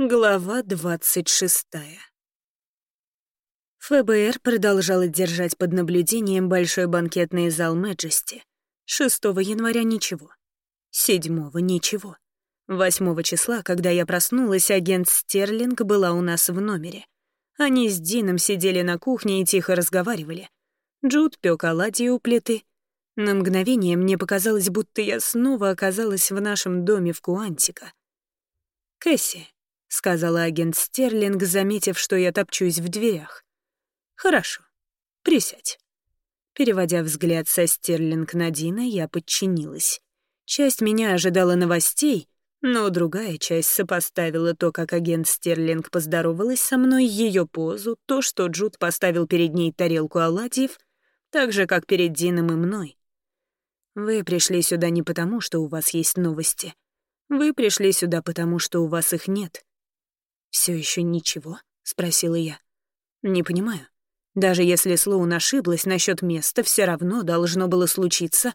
Глава двадцать шестая. ФБР продолжало держать под наблюдением большой банкетный зал Мэджести. 6 января ничего. 7 ничего. 8 числа, когда я проснулась, агент Стерлинг была у нас в номере. Они с Дином сидели на кухне и тихо разговаривали. Джуд пёк оладьи у плиты. На мгновение мне показалось, будто я снова оказалась в нашем доме в Куантико. «Кэсси», — сказала агент Стерлинг, заметив, что я топчусь в дверях. «Хорошо. Присядь». Переводя взгляд со Стерлинг на Дина, я подчинилась. Часть меня ожидала новостей, но другая часть сопоставила то, как агент Стерлинг поздоровалась со мной, ее позу, то, что Джуд поставил перед ней тарелку оладьев, так же, как перед Дином и мной. Вы пришли сюда не потому, что у вас есть новости. Вы пришли сюда потому, что у вас их нет. Все еще ничего?» — спросила я. «Не понимаю. Даже если Слоун ошиблась насчет места, все равно должно было случиться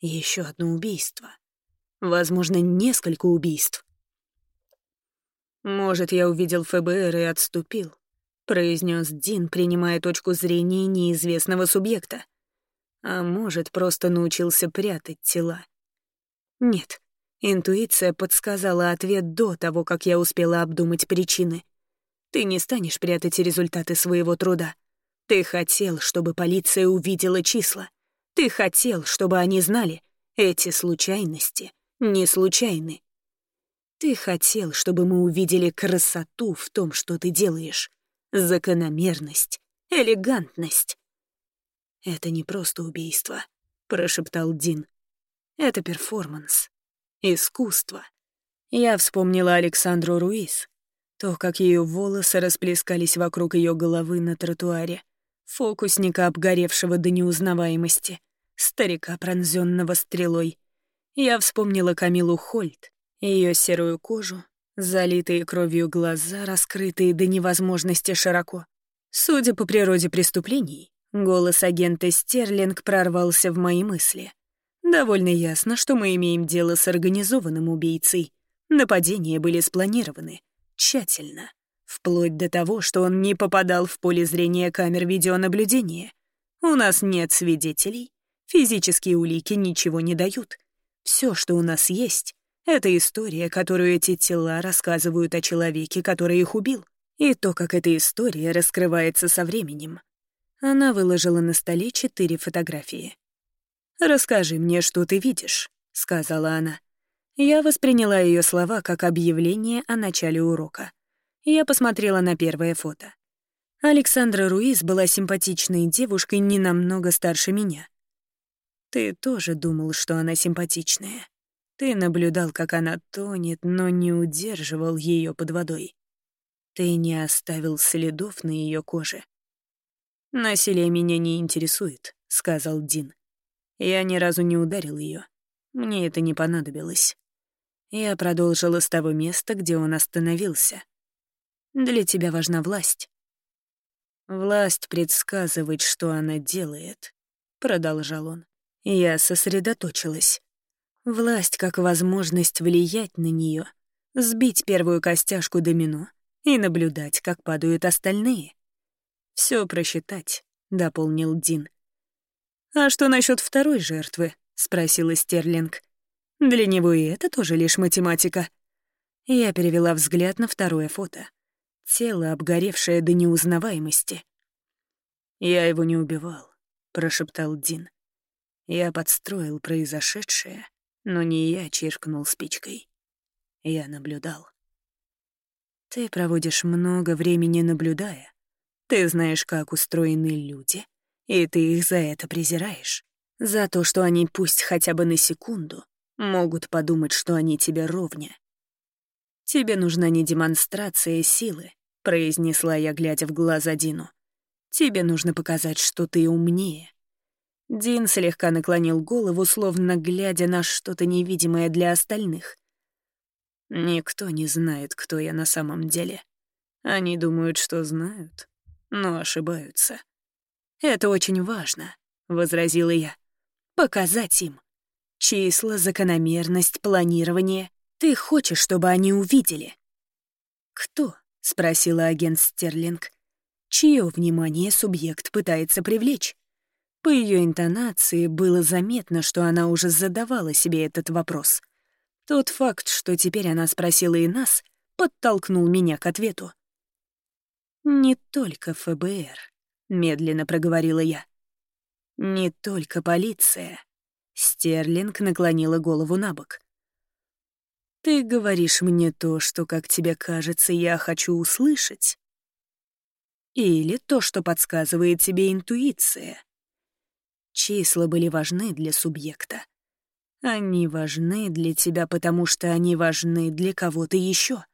еще одно убийство. Возможно, несколько убийств. «Может, я увидел ФБР и отступил», — произнес Дин, принимая точку зрения неизвестного субъекта. «А может, просто научился прятать тела». «Нет, Интуиция подсказала ответ до того, как я успела обдумать причины. Ты не станешь прятать результаты своего труда. Ты хотел, чтобы полиция увидела числа. Ты хотел, чтобы они знали, эти случайности не случайны. Ты хотел, чтобы мы увидели красоту в том, что ты делаешь, закономерность, элегантность. «Это не просто убийство», — прошептал Дин. «Это перформанс. Искусство. Я вспомнила Александру Руиз. То, как ее волосы расплескались вокруг ее головы на тротуаре. Фокусника, обгоревшего до неузнаваемости. Старика, пронзенного стрелой. Я вспомнила Камилу Хольт, ее серую кожу, залитые кровью глаза, раскрытые до невозможности широко. Судя по природе преступлений, голос агента Стерлинг прорвался в мои мысли. Довольно ясно, что мы имеем дело с организованным убийцей. Нападения были спланированы. Тщательно. Вплоть до того, что он не попадал в поле зрения камер видеонаблюдения. У нас нет свидетелей. Физические улики ничего не дают. Все, что у нас есть, — это история, которую эти тела рассказывают о человеке, который их убил. И то, как эта история раскрывается со временем. Она выложила на столе четыре фотографии. «Расскажи мне, что ты видишь», — сказала она. Я восприняла ее слова как объявление о начале урока. Я посмотрела на первое фото. Александра Руиз была симпатичной девушкой не намного старше меня. Ты тоже думал, что она симпатичная. Ты наблюдал, как она тонет, но не удерживал ее под водой. Ты не оставил следов на ее коже. «Насилие меня не интересует», — сказал Дин. Я ни разу не ударил ее. Мне это не понадобилось. Я продолжила с того места, где он остановился. Для тебя важна власть. Власть предсказывать, что она делает, — продолжал он. Я сосредоточилась. Власть как возможность влиять на нее, сбить первую костяшку домино и наблюдать, как падают остальные. Все просчитать, — дополнил Дин. «А что насчет второй жертвы?» — спросила Стерлинг. «Для него и это тоже лишь математика». Я перевела взгляд на второе фото. Тело, обгоревшее до неузнаваемости. «Я его не убивал», — прошептал Дин. Я подстроил произошедшее, но не я чиркнул спичкой. Я наблюдал. Ты проводишь много времени наблюдая. Ты знаешь, как устроены люди — и ты их за это презираешь. За то, что они пусть хотя бы на секунду могут подумать, что они тебе ровня. «Тебе нужна не демонстрация силы», — произнесла я, глядя в глаза Дину. «Тебе нужно показать, что ты умнее». Дин слегка наклонил голову, словно глядя на что-то невидимое для остальных. «Никто не знает, кто я на самом деле. Они думают, что знают, но ошибаются. «Это очень важно», — возразила я. «Показать им. Числа, закономерность, планирование. Ты хочешь, чтобы они увидели. «Кто?» — спросила агент Стерлинг. «Чье внимание субъект пытается привлечь?» По ее интонации было заметно, что она уже задавала себе этот вопрос. Тот факт, что теперь она спросила и нас, подтолкнул меня к ответу. «Не только ФБР», — медленно проговорила я. «Не только полиция». Стерлинг наклонила голову на бок. «Ты говоришь мне то, что, как тебе кажется, я хочу услышать? Или то, что подсказывает тебе интуиция?» Числа были важны для субъекта. Они важны для тебя, потому что они важны для кого-то еще.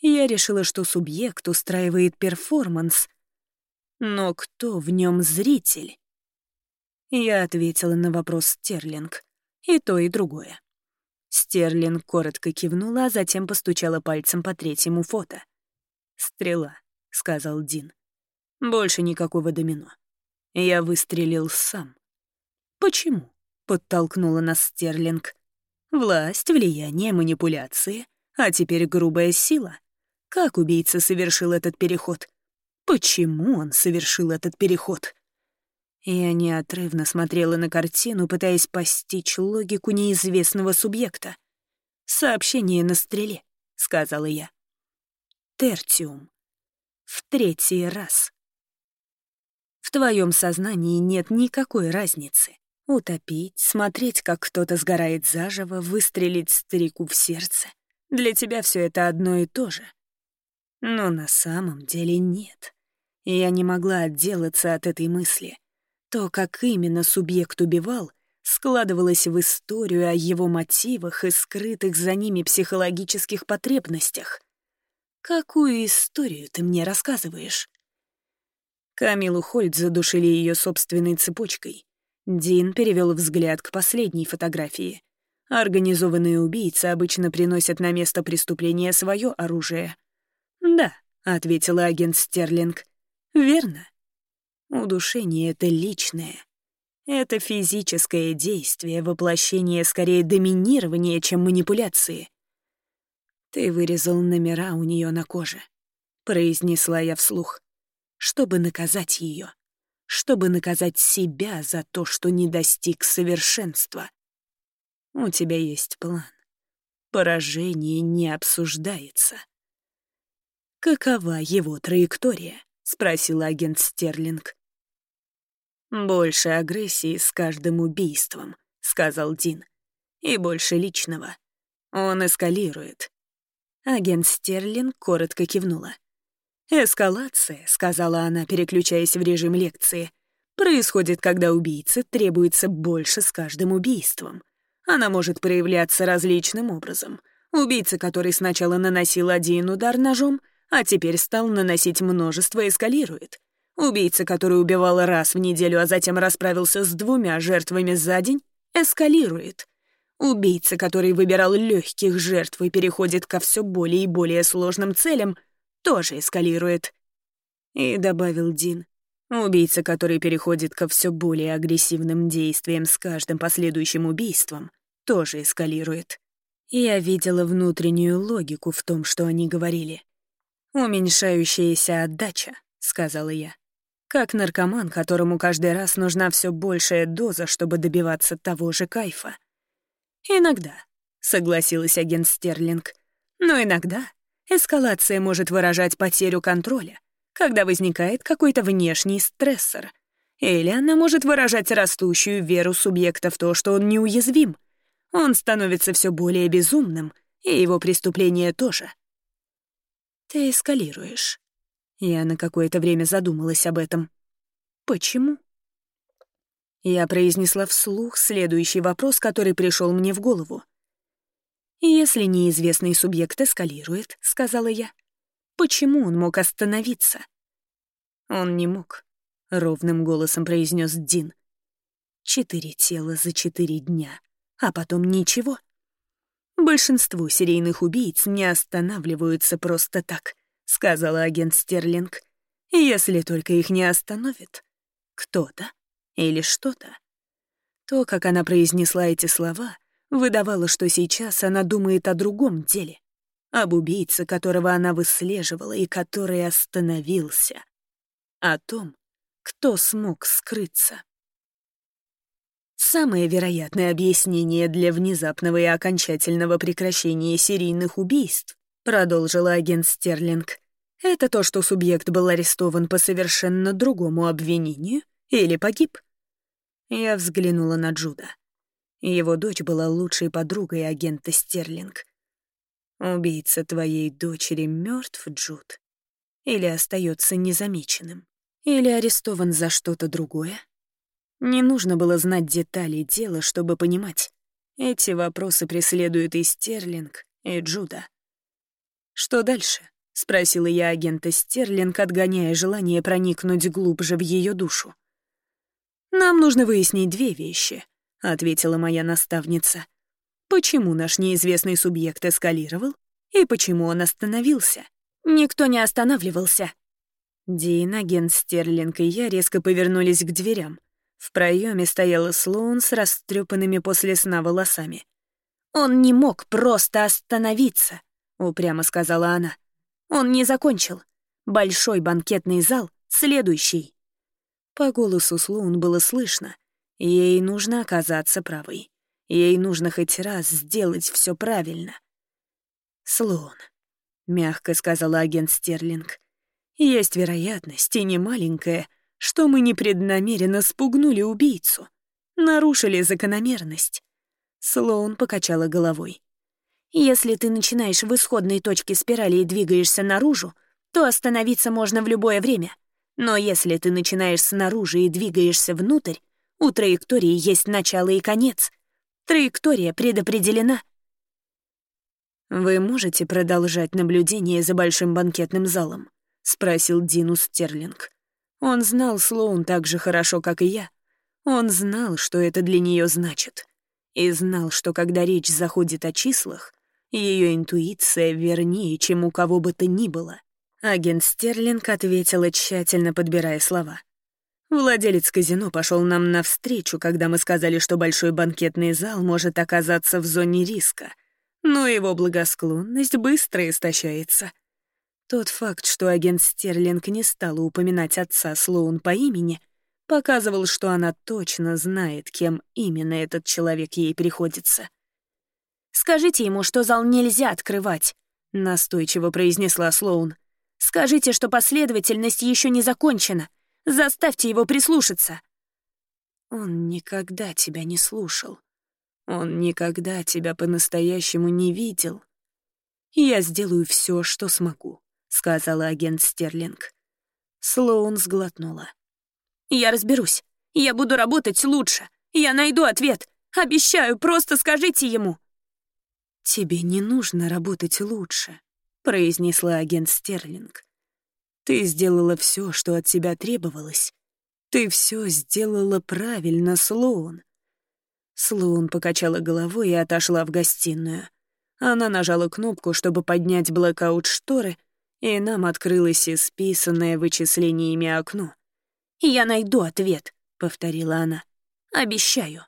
Я решила, что субъект устраивает перформанс. Но кто в нем зритель? Я ответила на вопрос Стерлинг. И то, и другое. Стерлинг коротко кивнула, а затем постучала пальцем по третьему фото. «Стрела», — сказал Дин. «Больше никакого домино. Я выстрелил сам. Почему? Подтолкнула нас Стерлинг. Власть, влияние, манипуляции, а теперь грубая сила. Как убийца совершил этот переход? Почему он совершил этот переход? Я неотрывно смотрела на картину, пытаясь постичь логику неизвестного субъекта. «Сообщение на стреле», — сказала я. «Тертиум. В третий раз». В твоем сознании нет никакой разницы. Утопить, смотреть, как кто-то сгорает заживо, выстрелить старику в сердце. Для тебя все это одно и то же. Но на самом деле нет. Я не могла отделаться от этой мысли. То, как именно субъект убивал, складывалось в историю о его мотивах и скрытых за ними психологических потребностях. Какую историю ты мне рассказываешь? Камилу Хольд задушили ее собственной цепочкой. Дин перевел взгляд к последней фотографии. Организованные убийцы обычно приносят на место преступления свое оружие. «Да», — ответила агент Стерлинг. «Верно. Удушение — это личное. Это физическое действие, воплощение скорее доминирования, чем манипуляции. Ты вырезал номера у нее на коже», — произнесла я вслух чтобы наказать ее, чтобы наказать себя за то, что не достиг совершенства. У тебя есть план. Поражение не обсуждается. «Какова его траектория?» — спросил агент Стерлинг. «Больше агрессии с каждым убийством», — сказал Дин. «И больше личного. Он эскалирует». Агент Стерлинг коротко кивнула. «Эскалация», — сказала она, переключаясь в режим лекции, «происходит, когда убийце требуется больше с каждым убийством. Она может проявляться различным образом. Убийца, который сначала наносил один удар ножом, а теперь стал наносить множество, эскалирует. Убийца, который убивал раз в неделю, а затем расправился с двумя жертвами за день, эскалирует. Убийца, который выбирал легких жертв и переходит ко все более и более сложным целям — тоже эскалирует. И добавил Дин. Убийца, который переходит ко все более агрессивным действиям с каждым последующим убийством, тоже эскалирует. Я видела внутреннюю логику в том, что они говорили. «Уменьшающаяся отдача», — сказала я. Как наркоман, которому каждый раз нужна все большая доза, чтобы добиваться того же кайфа. «Иногда», — согласилась агент Стерлинг. «Но иногда Эскалация может выражать потерю контроля, когда возникает какой-то внешний стрессор. Или она может выражать растущую веру субъекта в то, что он неуязвим. Он становится все более безумным, и его преступления тоже. Ты эскалируешь. Я на какое-то время задумалась об этом. Почему? Я произнесла вслух следующий вопрос, который пришел мне в голову. «Если неизвестный субъект эскалирует», — сказала я, — «почему он мог остановиться?» «Он не мог», — ровным голосом произнес Дин. «Четыре тела за четыре дня, а потом ничего». «Большинство серийных убийц не останавливаются просто так», — сказала агент Стерлинг. «Если только их не остановит кто-то или что-то». То, как она произнесла эти слова — выдавало, что сейчас она думает о другом деле. об убийце, которого она выслеживала и который остановился, о том, кто смог скрыться. Самое вероятное объяснение для внезапного и окончательного прекращения серийных убийств, продолжила агент Стерлинг, это то, что субъект был арестован по совершенно другому обвинению или погиб. Я взглянула на Джуда. Его дочь была лучшей подругой агента Стерлинг. Убийца твоей дочери мертв, Джуд? Или остается незамеченным? Или арестован за что-то другое? Не нужно было знать детали дела, чтобы понимать. Эти вопросы преследуют и Стерлинг, и Джуда. «Что дальше?» — спросила я агента Стерлинг, отгоняя желание проникнуть глубже в ее душу. «Нам нужно выяснить две вещи», — ответила моя наставница. «Почему наш неизвестный субъект эскалировал и почему он остановился?» «Никто не останавливался». Дин, агент Стерлинг и я резко повернулись к дверям. В проеме стояла Слоун с растрепанными после сна волосами. «Он не мог просто остановиться», — упрямо сказала она. «Он не закончил. Большой банкетный зал — следующий». По голосу Слоун было слышно. Ей нужно оказаться правой. Ей нужно хоть раз сделать все правильно. «Слоун», — мягко сказала агент Стерлинг, — «есть вероятность, и не маленькая, — что мы непреднамеренно спугнули убийцу, нарушили закономерность. Слоун покачала головой. Если ты начинаешь в исходной точке спирали и двигаешься наружу, то остановиться можно в любое время. Но если ты начинаешь снаружи и двигаешься внутрь, у траектории есть начало и конец. Траектория предопределена. «Вы можете продолжать наблюдение за большим банкетным залом?» — спросил Динус Стерлинг. Он знал Слоун так же хорошо, как и я. Он знал, что это для нее значит. И знал, что когда речь заходит о числах, ее интуиция вернее, чем у кого бы то ни было. Агент Стерлинг ответила, тщательно подбирая слова. Владелец казино пошел нам навстречу, когда мы сказали, что большой банкетный зал может оказаться в зоне риска. Но его благосклонность быстро истощается. Тот факт, что агент Стерлинг не стала упоминать отца Слоун по имени, показывал, что она точно знает, кем именно этот человек ей приходится. «Скажите ему, что зал нельзя открывать», — настойчиво произнесла Слоун. «Скажите, что последовательность еще не закончена. Заставьте его прислушаться». Он никогда тебя не слушал. Он никогда тебя по-настоящему не видел. Я сделаю все, что смогу сказала агент Стерлинг. Слоун сглотнула. «Я разберусь. Я буду работать лучше. Я найду ответ. Обещаю, просто скажите ему». «Тебе не нужно работать лучше», — произнесла агент Стерлинг. «Ты сделала все, что от тебя требовалось. Ты все сделала правильно, Слоун». Слоун покачала головой и отошла в гостиную. Она нажала кнопку, чтобы поднять блокаут-шторы — и нам открылось исписанное вычислениями окно. «Я найду ответ», — повторила она. «Обещаю».